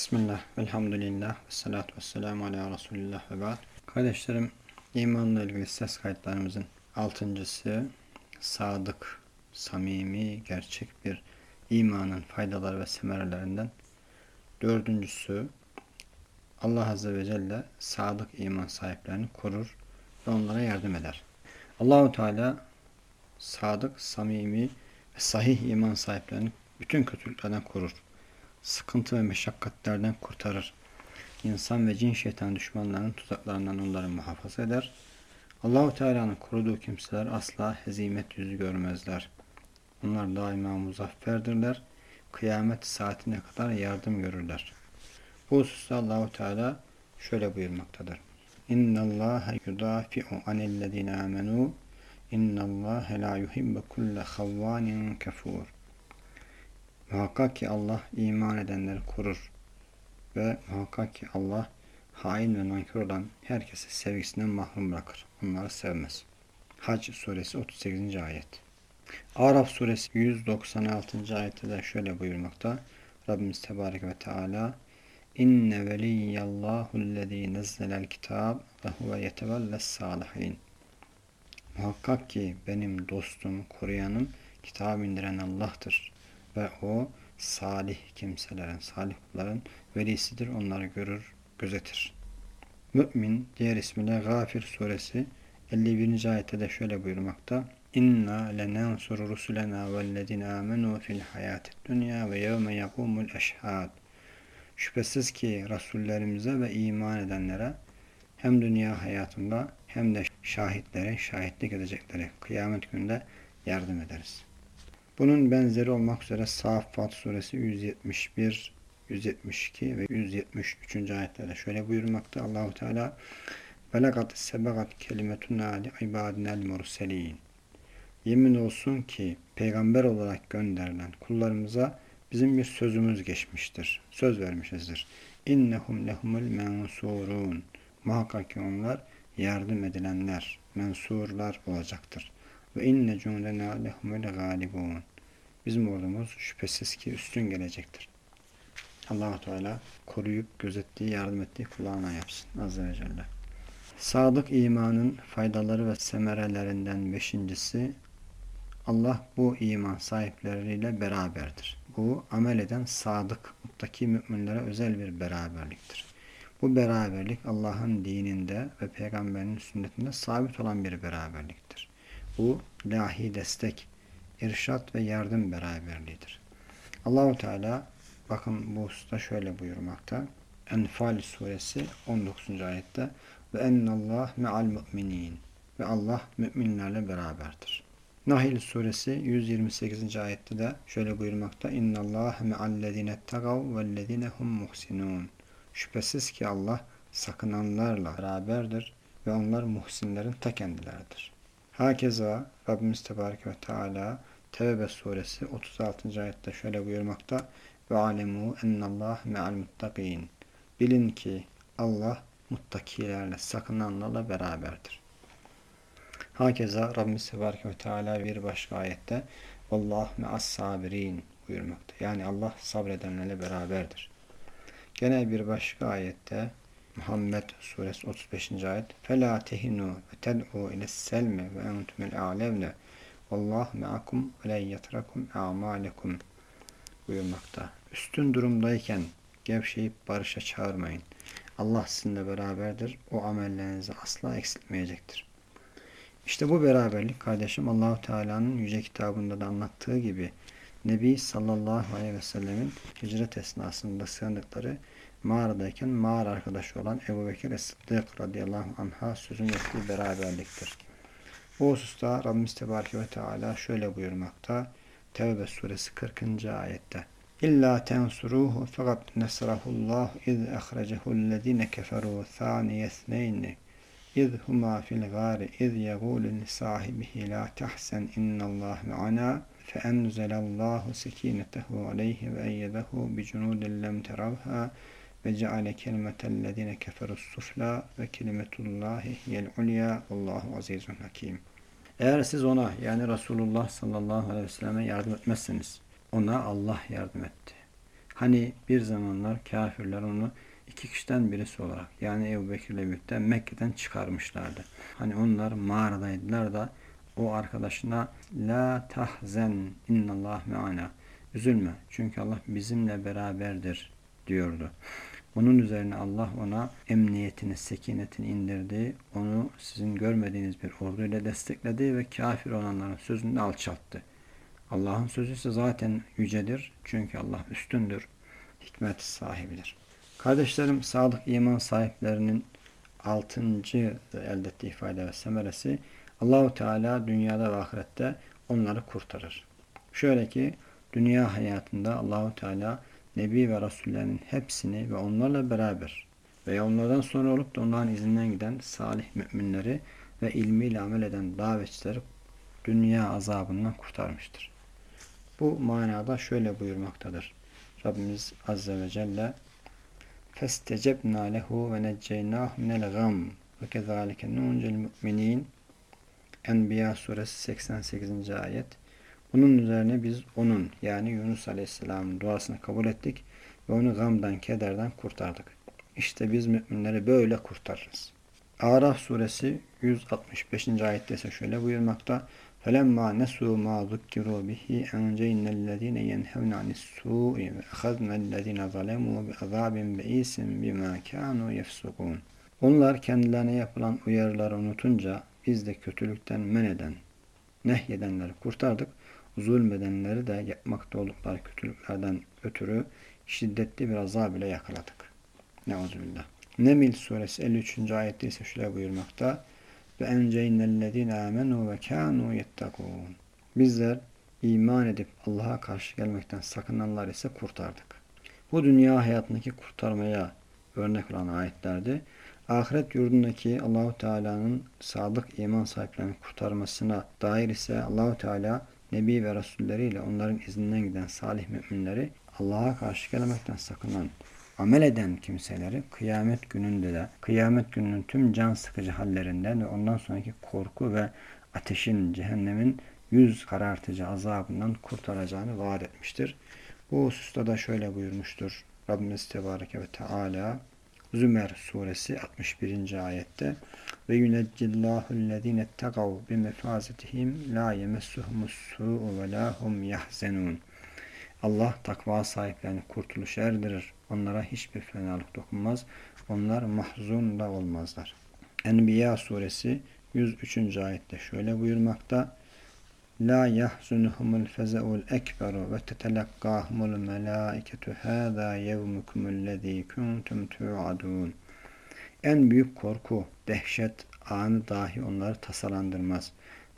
Bismillah, velhamdülillah, ve salatu ve selamu ala Resulillah ve ba'd. Kardeşlerim, imanla ilgili ses kayıtlarımızın altıncısı, sadık, samimi, gerçek bir imanın faydaları ve semerelerinden. Dördüncüsü, Allah Azze ve Celle sadık iman sahiplerini korur ve onlara yardım eder. Allahu Teala sadık, samimi ve sahih iman sahiplerini bütün kötülüklerden korur sıkıntı ve meşakkatlerden kurtarır. İnsan ve cin şeytan düşmanlarının tuzaklarından onları muhafaza eder. Allahu Teala'nın koruduğu kimseler asla hezimet yüzü görmezler. Onlar daima muzafferdirler. Kıyamet saatine kadar yardım görürler. Bu hususta Allahu Teala şöyle buyurmaktadır. İnna Allah yudafi'u anillezine amenu. İnna Allah la yuhibbu kulle havvanin kafur. Muhakkak ki Allah iman edenleri korur. Ve muhakkak ki Allah hain ve nankör olan herkesi sevgisinden mahrum bırakır. Onları sevmez. Hac suresi 38. ayet. Araf suresi 196. ayette de şöyle buyurmakta. Rabbimiz Tebarek ve Teala İnne veliyyallahu nezzelel kitab ve huve yetevelles salihin. Muhakkak ki benim dostum, koruyanım, kitab indiren Allah'tır ve o salih kimselerin, salih kulların velisidir. Onları görür, gözetir. Mümin diğer ismiyle Gafir suresi 51. ayette de şöyle buyurmakta. İnna lenansuru rusulena vellezine amenu fil hayatid dünya ve yevme yakumul eşhad. Şüphesiz ki Rasullerimize ve iman edenlere hem dünya hayatında hem de şahitlere şahitlik edecekleri kıyamet günde yardım ederiz. Bunun benzeri olmak üzere Saffat suresi 171, 172 ve 173. ayetlerde şöyle buyurmakta Allahu Teala Velakat sebegat kelimetuna li ibadinel murselin Yemin olsun ki peygamber olarak gönderilen kullarımıza bizim bir sözümüz geçmiştir. Söz vermişizdir. İnnehum lehumul mensurun. Muhakkak ki onlar yardım edilenler, mensurlar olacaktır. Ve inne cundena lehumul galibun. Bizim ordumuz şüphesiz ki üstün gelecektir. allah Teala koruyup gözettiği, yardım ettiği kulağına yapsın. Azze ve Celle. Sadık imanın faydaları ve semerelerinden beşincisi Allah bu iman sahipleriyle beraberdir. Bu amel eden sadık, muttaki müminlere özel bir beraberliktir. Bu beraberlik Allah'ın dininde ve peygamberinin sünnetinde sabit olan bir beraberliktir. Bu ilahi destek, irşat ve yardım beraberliğidir. Allahu Teala bakın bu hususta şöyle buyurmakta. Enfal suresi 19. ayette ve ennallah me'al mu'minin ve Allah müminlerle beraberdir. Nahil suresi 128. ayette de şöyle buyurmakta. İnnallah me'allezine tegav vellezine hum muhsinun. Şüphesiz ki Allah sakınanlarla beraberdir ve onlar muhsinlerin ta kendileridir. Hakeza Rabbimiz Tebarek ve Teala Tevbe suresi 36. ayette şöyle buyurmakta ve alemu ennallah me'al muttakin. Bilin ki Allah muttakilerle sakınanlarla beraberdir. Hakeza Rabbimiz Sebareke ve Teala bir başka ayette Vallah me'as sabirin buyurmakta. Yani Allah sabredenlerle beraberdir. Gene bir başka ayette Muhammed suresi 35. ayet Fela tehinu ve ted'u ile selme ve entumul a'levne Allah me'akum ve len yatrakum a'malekum buyurmakta. Üstün durumdayken gevşeyip barışa çağırmayın. Allah sizinle beraberdir. O amellerinizi asla eksiltmeyecektir. İşte bu beraberlik kardeşim Allahu Teala'nın yüce kitabında da anlattığı gibi Nebi sallallahu aleyhi ve sellemin hicret esnasında sığındıkları mağaradayken mağara arkadaşı olan Ebu Bekir Es-Sıddık radıyallahu anh'a sözün ettiği beraberliktir. Bu hususta Rabbimiz Tebareke ve Teala şöyle buyurmakta. Tevbe suresi 40. ayette. İlla tensuruhu fakat nesrahullah iz ehrecehullezine keferu thaniyesneyni iz huma fil gari iz yegulu li sahibihi la tahsen innallah me'ana feenzelallahu sekinetehu aleyhi ve eyyedehu bi cunudin lem teravha ve ceale kelimetellezine keferus sufla ve kelimetullahi hiyel ulya Allahu azizun hakim. Eğer siz ona yani Resulullah sallallahu aleyhi ve selleme yardım etmezseniz ona Allah yardım etti. Hani bir zamanlar kafirler onu iki kişiden birisi olarak yani Ebu Bekir ile birlikte Mekke'den çıkarmışlardı. Hani onlar mağaradaydılar da o arkadaşına La tahzen innallah me'ana Üzülme çünkü Allah bizimle beraberdir diyordu. Bunun üzerine Allah ona emniyetini, sekinetini indirdi. Onu sizin görmediğiniz bir orduyla destekledi ve kafir olanların sözünü alçalttı. Allah'ın sözü ise zaten yücedir. Çünkü Allah üstündür. Hikmet sahibidir. Kardeşlerim, sadık iman sahiplerinin altıncı elde ettiği fayda ve semeresi Allahu Teala dünyada ve ahirette onları kurtarır. Şöyle ki dünya hayatında Allahu Teala Nebi ve Rasullerinin hepsini ve onlarla beraber veya onlardan sonra olup da onların izinden giden salih müminleri ve ilmiyle amel eden davetçileri dünya azabından kurtarmıştır. Bu manada şöyle buyurmaktadır. Rabbimiz Azze ve Celle فَاسْتَجَبْنَا لَهُ وَنَجَّيْنَاهُ مِنَ الْغَمِّ وَكَذَٰلِكَ نُنْجِ الْمُؤْمِنِينَ Enbiya suresi 88. ayet bunun üzerine biz onun yani Yunus Aleyhisselam'ın duasını kabul ettik ve onu gamdan, kederden kurtardık. İşte biz müminleri böyle kurtarırız. Araf suresi 165. ayette ise şöyle buyurmakta. فَلَمَّا نَسُوا مَا ذُكِّرُوا بِهِ اَنْجَيْنَا الَّذ۪ينَ يَنْهَوْنَ عَنِ السُّوءِ وَاَخَذْنَا الَّذ۪ينَ ظَلَمُوا بِعَذَابٍ بَئِيسٍ بِمَا كَانُوا يَفْسُقُونَ Onlar kendilerine yapılan uyarıları unutunca biz de kötülükten men eden, nehyedenleri kurtardık zulmedenleri de yapmakta oldukları kötülüklerden ötürü şiddetli bir azab ile yakaladık. Neuzubillah. Nemil suresi 53. ayette ise şöyle buyurmakta. Ve enceynellezine amenu ve kanu yettakun. Bizler iman edip Allah'a karşı gelmekten sakınanlar ise kurtardık. Bu dünya hayatındaki kurtarmaya örnek olan ayetlerdi. Ahiret yurdundaki Allahu Teala'nın sadık iman sahiplerini kurtarmasına dair ise Allahu Teala Nebi ve Resulleriyle onların izinden giden salih müminleri Allah'a karşı gelmekten sakınan, amel eden kimseleri kıyamet gününde de, kıyamet gününün tüm can sıkıcı hallerinden ve ondan sonraki korku ve ateşin, cehennemin yüz karartıcı azabından kurtaracağını vaat etmiştir. Bu hususta da şöyle buyurmuştur. Rabbimiz Tebareke ve Teala Zümer suresi 61. ayette ve yuneccillahu ellezine tegav bi mefazetihim la yemessuhumus su'u ve la hum yahzenun. Allah takva sahiplerini kurtuluş erdirir. Onlara hiçbir fenalık dokunmaz. Onlar mahzun da olmazlar. Enbiya suresi 103. ayette şöyle buyurmakta. La yahzunuhumul feze'ul ekberu ve tetelekkahumul melâiketu hâzâ yevmukumul kuntum tu'adun. En büyük korku, dehşet anı dahi onları tasalandırmaz.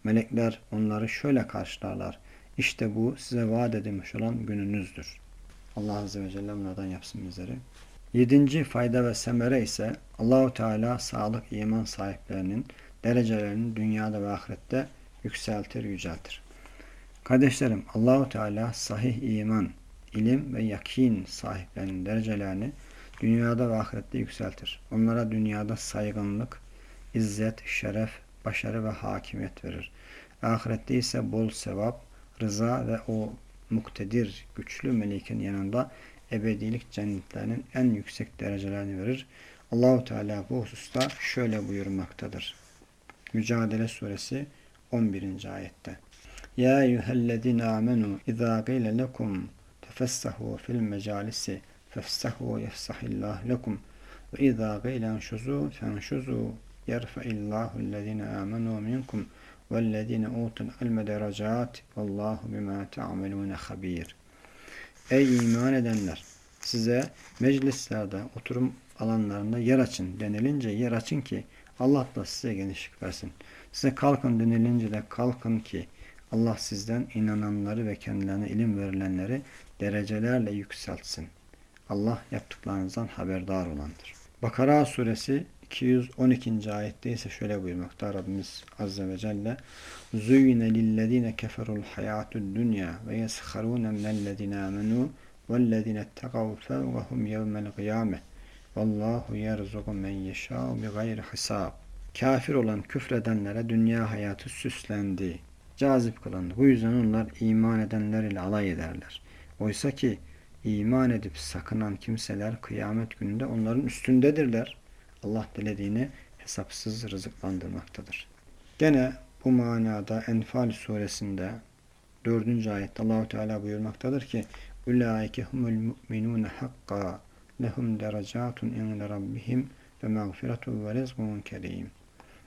Melekler onları şöyle karşılarlar. İşte bu size vaat edilmiş olan gününüzdür. Allah Azze ve Celle bunlardan yapsın bizleri. Yedinci fayda ve semere ise Allahu Teala sağlık iman sahiplerinin derecelerini dünyada ve ahirette yükseltir, yüceltir. Kardeşlerim, Allahu Teala sahih iman, ilim ve yakin sahiplerinin derecelerini dünyada ve ahirette yükseltir. Onlara dünyada saygınlık, izzet, şeref, başarı ve hakimiyet verir. Ahirette ise bol sevap, rıza ve o muktedir, güçlü melikin yanında ebedilik cennetlerinin en yüksek derecelerini verir. Allahu Teala bu hususta şöyle buyurmaktadır. Mücadele suresi 11. ayette. Ya eyyühellezine amenu izâ gîle lekum tefessahu fil mecalisi fefsahu yefsahillah lekum ve izâ gîle enşuzu fenşuzu yerfeillahu ellezine amenu minkum vellezine utul ilme derecat vallahu bima ta'melune habir. Ey iman edenler! Size meclislerde, oturum alanlarında yer açın denilince yer açın ki Allah da size genişlik versin. Size kalkın denilince de kalkın ki Allah sizden inananları ve kendilerine ilim verilenleri derecelerle yükseltsin. Allah yaptıklarınızdan haberdar olandır. Bakara suresi 212. ayette ise şöyle buyurmakta Rabbimiz Azze ve Celle Züyyine lillezine keferul hayatud dünya ve yesharune minellezine amenu vellezine ettegav fevgahum yevmel kıyame vallahu yerzugu men yeşâ'u bi gayri hisab Kafir olan küfredenlere dünya hayatı süslendi, cazip kılındı. Bu yüzden onlar iman edenler ile alay ederler. Oysa ki iman edip sakınan kimseler kıyamet gününde onların üstündedirler. Allah dilediğini hesapsız rızıklandırmaktadır. Gene bu manada Enfal suresinde 4. ayette Allahu Teala buyurmaktadır ki Ulaike humul mu'minun hakka lehum derecatun inde rabbihim ve mağfiretun ve rizkun.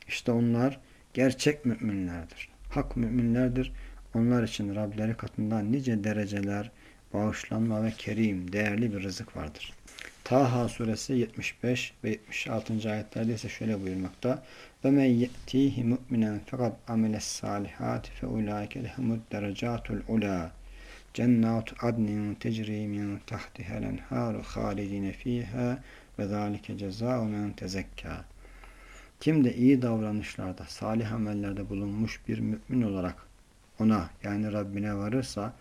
İşte onlar gerçek müminlerdir. Hak müminlerdir. Onlar için Rableri katından nice dereceler, bağışlanma ve kerim, değerli bir rızık vardır. Taha suresi 75 ve 76. ayetlerde ise şöyle buyurmakta. Ve men ye'tihi mu'minen fakat amiles salihat fe ulaike lehumud derecatul ula. Cennat adnin tecri min tahtihel enharu halidine fiha ve zalike. Kim de iyi davranışlarda, salih amellerde bulunmuş bir mümin olarak ona yani Rabbine varırsa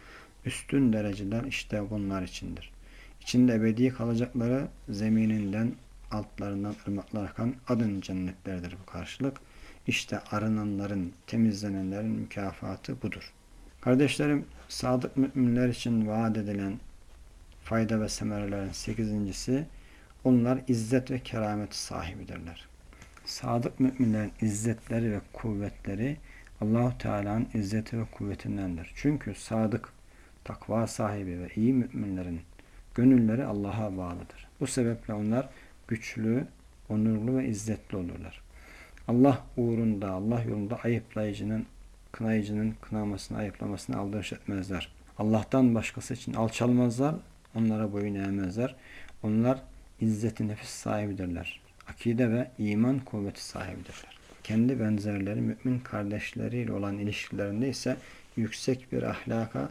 üstün dereceler işte bunlar içindir. İçinde ebedi kalacakları zemininden altlarından ırmaklar akan adın cennetlerdir bu karşılık. İşte arınanların, temizlenenlerin mükafatı budur. Kardeşlerim, sadık müminler için vaat edilen fayda ve semerelerin sekizincisi, onlar izzet ve keramet sahibidirler. Sadık müminlerin izzetleri ve kuvvetleri Allahu Teala'nın izzeti ve kuvvetindendir. Çünkü sadık, takva sahibi ve iyi müminlerin gönülleri Allah'a bağlıdır. Bu sebeple onlar güçlü, onurlu ve izzetli olurlar. Allah uğrunda, Allah yolunda ayıplayıcının, kınayıcının kınamasını, ayıplamasını aldırış etmezler. Allah'tan başkası için alçalmazlar, onlara boyun eğmezler. Onlar izzeti nefis sahibidirler. Akide ve iman kuvveti sahibidirler. Kendi benzerleri mümin kardeşleriyle olan ilişkilerinde ise yüksek bir ahlaka,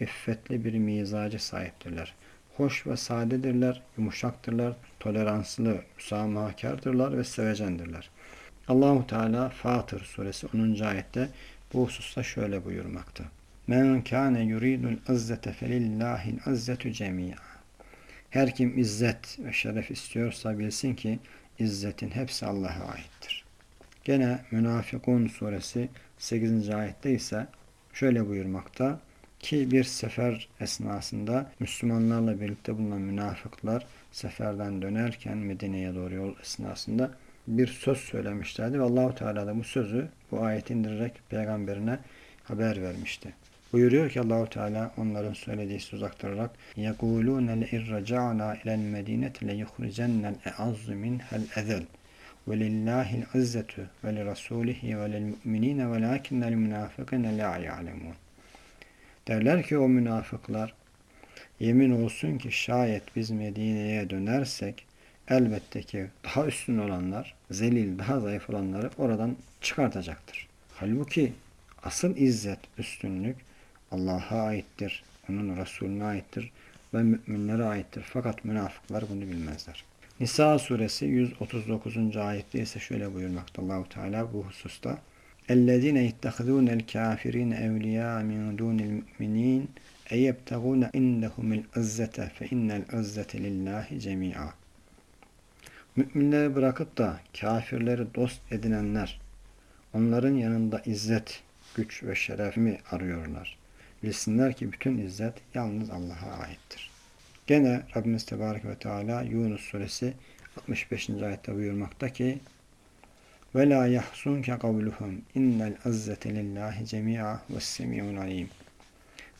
iffetli bir mizacı sahiptirler hoş ve sadedirler, yumuşaktırlar, toleranslı, müsamahakardırlar ve sevecendirler. Allahu Teala Fatır suresi 10. ayette bu hususta şöyle buyurmakta. Men kâne yuridul izzete felillahil izzetu cemî'a. Her kim izzet ve şeref istiyorsa bilsin ki izzetin hepsi Allah'a aittir. Gene Münafıkun suresi 8. ayette ise şöyle buyurmakta. Ki bir sefer esnasında Müslümanlarla birlikte bulunan münafıklar seferden dönerken Medine'ye doğru yol esnasında bir söz söylemişlerdi ve Allahu Teala da bu sözü bu ayet indirerek peygamberine haber vermişti. Buyuruyor ki Allahu Teala onların söylediği söz aktararak يَقُولُونَ لَاِرَّجَعْنَا اِلَى الْمَد۪ينَةِ لَيُخْرِجَنَّ الْاَعَزُّ مِنْهَا الْاَذَلِ وَلِلَّهِ الْعِزَّةُ وَلِرَسُولِهِ وَلِلْمُؤْمِنِينَ وَلَاكِنَّ الْمُنَافِقِينَ لَا يَعْلَمُونَ Derler ki o münafıklar yemin olsun ki şayet biz Medine'ye dönersek elbette ki daha üstün olanlar, zelil, daha zayıf olanları oradan çıkartacaktır. Halbuki asıl izzet, üstünlük Allah'a aittir, onun Resulüne aittir ve müminlere aittir. Fakat münafıklar bunu bilmezler. Nisa suresi 139. ayette ise şöyle buyurmakta Allahu Teala bu hususta. اَلَّذ۪ينَ يَتَّخِذُونَ الْكَافِر۪ينَ اَوْلِيَاءَ مِنْ دُونِ الْمُؤْمِن۪ينَ اَيَبْتَغُونَ اِنَّهُمُ الْعِزَّةَ فَاِنَّ الْعِزَّةَ لِلّٰهِ جَمِيعًا Müminleri bırakıp da kafirleri dost edinenler, onların yanında izzet, güç ve şeref mi arıyorlar? Bilsinler ki bütün izzet yalnız Allah'a aittir. Gene Rabbimiz Tebarek ve Teala Yunus suresi 65. ayette buyurmakta ki ve la yahsunke kavluhum innel izzete lillahi cemi'a ve.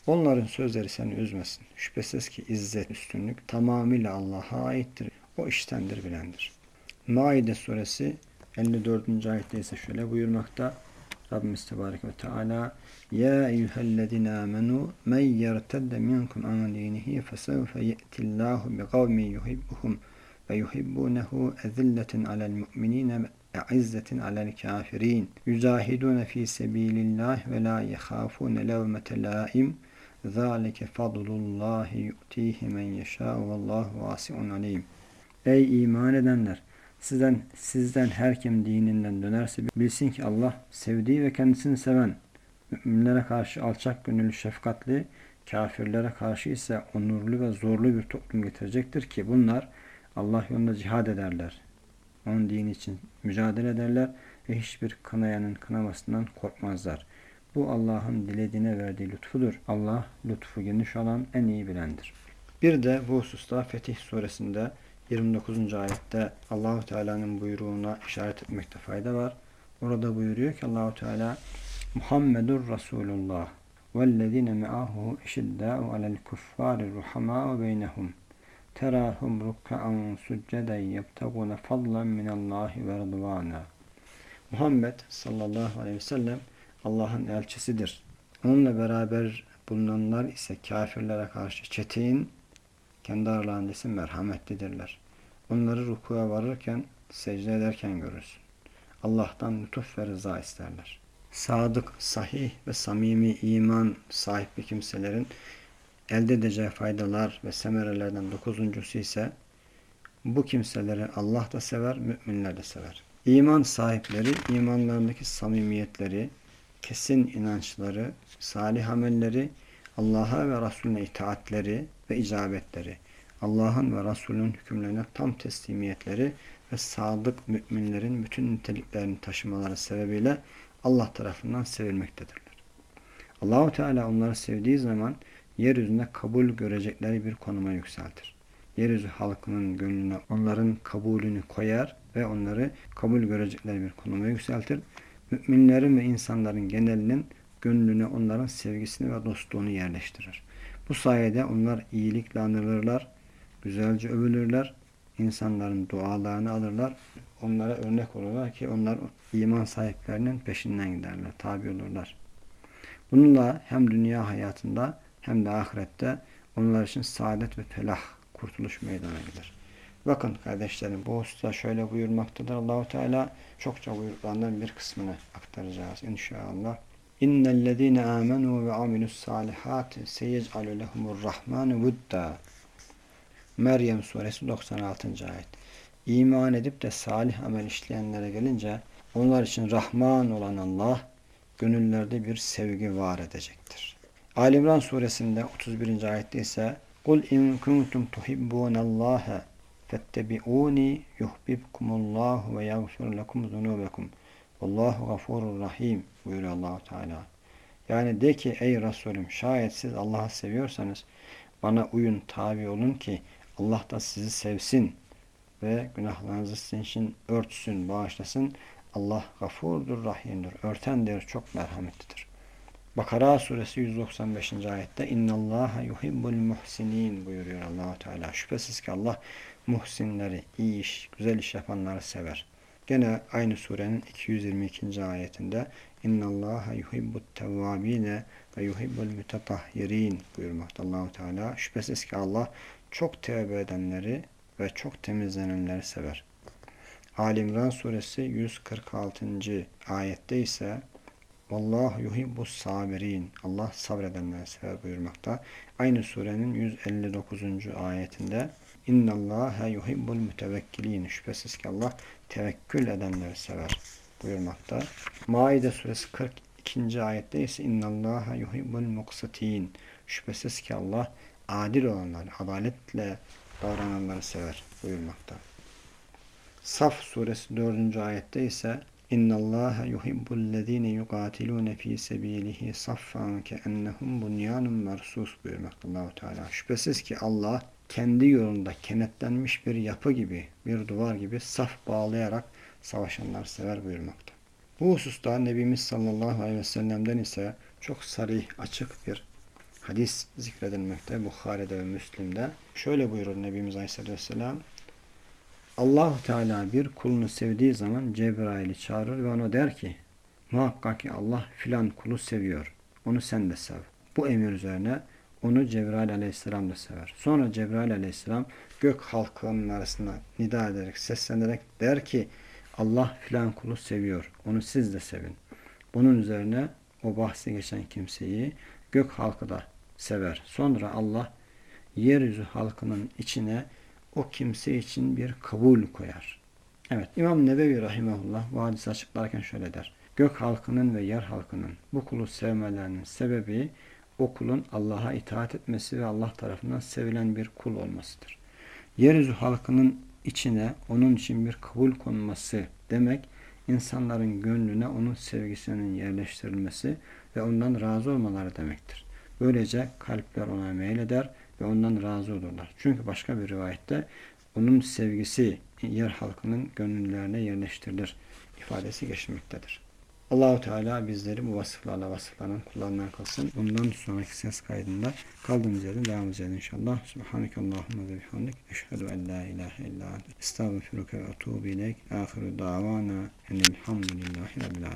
Onların sözleri seni üzmesin. Şüphesiz ki izzet, üstünlük tamamıyla Allah'a aittir. O iştendir, bilendir. Maide suresi 54. ayette ise şöyle buyurmakta. Rabbimiz Tebarek ve Teala Ya eyyühellezine amenu men yertedde minkum an dinihi fesevfe ye'tillahu bi kavmi yuhibbuhum ve yuhibbunehu ezilletin alel mu'minine izzetin alel kafirin. Yüzahidune fi sebilillah ve la yehafune levmete laim zâlike fadlullahi yu'tihi men yeşâ vallahu vâsi'un alim Ey iman edenler! Sizden, sizden her kim dininden dönerse bilsin ki Allah sevdiği ve kendisini seven, müminlere karşı alçak gönüllü şefkatli, kafirlere karşı ise onurlu ve zorlu bir toplum getirecektir ki bunlar Allah yolunda cihad ederler onun dini için mücadele ederler ve hiçbir kınayanın kınamasından korkmazlar. Bu Allah'ın dilediğine verdiği lütfudur. Allah lütfu geniş olan en iyi bilendir. Bir de bu hususta Fetih suresinde 29. ayette Allahu Teala'nın buyruğuna işaret etmekte fayda var. Orada buyuruyor ki Allahu Teala Muhammedur Resulullah vellezine me'ahu eşiddâ'u alel kuffâri ruhamâ'u beynehum terahum rukkan succeden yebtaguna fadlan minallahi ve rıdvana. Muhammed sallallahu aleyhi ve sellem Allah'ın elçisidir. Onunla beraber bulunanlar ise kafirlere karşı çetin, kendi aralarında ise merhametlidirler. Onları rukuya varırken, secde ederken görürsün. Allah'tan lütuf ve rıza isterler. Sadık, sahih ve samimi iman sahibi kimselerin elde edeceği faydalar ve semerelerden dokuzuncusu ise bu kimseleri Allah da sever, müminler de sever. İman sahipleri imanlarındaki samimiyetleri, kesin inançları, salih amelleri, Allah'a ve Resulüne itaatleri ve icabetleri, Allah'ın ve Resulünün hükümlerine tam teslimiyetleri ve sadık müminlerin bütün niteliklerini taşımaları sebebiyle Allah tarafından sevilmektedirler. Allahu Teala onları sevdiği zaman yeryüzünde kabul görecekleri bir konuma yükseltir. Yeryüzü halkının gönlüne onların kabulünü koyar ve onları kabul görecekleri bir konuma yükseltir. Müminlerin ve insanların genelinin gönlüne onların sevgisini ve dostluğunu yerleştirir. Bu sayede onlar iyilikle anılırlar, güzelce övülürler, insanların dualarını alırlar, onlara örnek olurlar ki onlar iman sahiplerinin peşinden giderler, tabi olurlar. Bununla hem dünya hayatında hem de ahirette onlar için saadet ve felah, kurtuluş meydana gelir. Bakın kardeşlerim bu hususta şöyle buyurmaktadır. Allahu Teala çokça buyruklarından bir kısmını aktaracağız inşallah. İnnellezîne âmenû ve amilus salihâti seyec'alü lehumur rahmanu vudda. Meryem suresi 96. ayet. İman edip de salih amel işleyenlere gelince onlar için Rahman olan Allah gönüllerde bir sevgi var edecektir. Ali İmran suresinde 31. ayette ise Kul in kuntum tuhibbunallaha fettebi'uni yuhbibkumullahu ve yaghfir lekum zunubekum. Vallahu gafurur rahim buyuruyor Allahu Teala. Yani de ki ey Resulüm şayet siz Allah'ı seviyorsanız bana uyun tabi olun ki Allah da sizi sevsin ve günahlarınızı sizin için örtsün, bağışlasın. Allah gafurdur, rahimdir. Örtendir, çok merhametlidir. Bakara suresi 195. ayette İnnallaha yuhibbul muhsinin buyuruyor Allahu Teala. Şüphesiz ki Allah muhsinleri, iyi iş, güzel iş yapanları sever. Gene aynı surenin 222. ayetinde İnnallaha yuhibbut tevvabine ve yuhibbul mütetahhirin buyurmakta Allahu Teala. Şüphesiz ki Allah çok tevbe edenleri ve çok temizlenenleri sever. Ali İmran suresi 146. ayette ise Vallahu yuhibbus sabirin. Allah sabredenleri sever buyurmakta. Aynı surenin 159. ayetinde İnnallâhe yuhibbul mütevekkilin. Şüphesiz ki Allah tevekkül edenleri sever buyurmakta. Maide suresi 42. ayette ise İnnallâhe yuhibbul muqsitin. Şüphesiz ki Allah adil olanları, adaletle davrananları sever buyurmakta. Saf suresi 4. ayette ise İnna Allah yuhibbullezine yuqatilune fi sebilihi saffan keennehum bunyanun mersus buyurmakta Allahu Teala. Şüphesiz ki Allah kendi yolunda kenetlenmiş bir yapı gibi, bir duvar gibi saf bağlayarak savaşanlar sever buyurmakta. Bu hususta Nebimiz sallallahu aleyhi ve sellem'den ise çok sarih, açık bir hadis zikredilmekte Bukhari'de ve Müslim'de. Şöyle buyurur Nebimiz aleyhisselatü vesselam allah Teala bir kulunu sevdiği zaman Cebrail'i çağırır ve ona der ki muhakkak ki Allah filan kulu seviyor. Onu sen de sev. Bu emir üzerine onu Cebrail aleyhisselam da sever. Sonra Cebrail aleyhisselam gök halkının arasında nida ederek, seslenerek der ki Allah filan kulu seviyor. Onu siz de sevin. Bunun üzerine o bahsi geçen kimseyi gök halkı da sever. Sonra Allah yeryüzü halkının içine o kimse için bir kabul koyar. Evet İmam Nebevi Rahimahullah bu hadisi açıklarken şöyle der. Gök halkının ve yer halkının bu kulu sevmelerinin sebebi o kulun Allah'a itaat etmesi ve Allah tarafından sevilen bir kul olmasıdır. Yeryüzü halkının içine onun için bir kabul konması demek insanların gönlüne onun sevgisinin yerleştirilmesi ve ondan razı olmaları demektir. Böylece kalpler ona meyleder ve ondan razı olurlar. Çünkü başka bir rivayette onun sevgisi yer halkının gönüllerine yerleştirilir ifadesi geçmektedir. Allahu Teala bizleri bu vasıflarla vasıflanan kullarından kılsın. Bundan sonraki ses kaydında kaldığımız yerden devam edeceğiz inşallah. Subhaneke Allahümme ve bihamdik. Eşhedü en la ilahe illa ente. Estağfiruke ve etubu ileyk. Ahiru davana enelhamdülillahi rabbil alemin.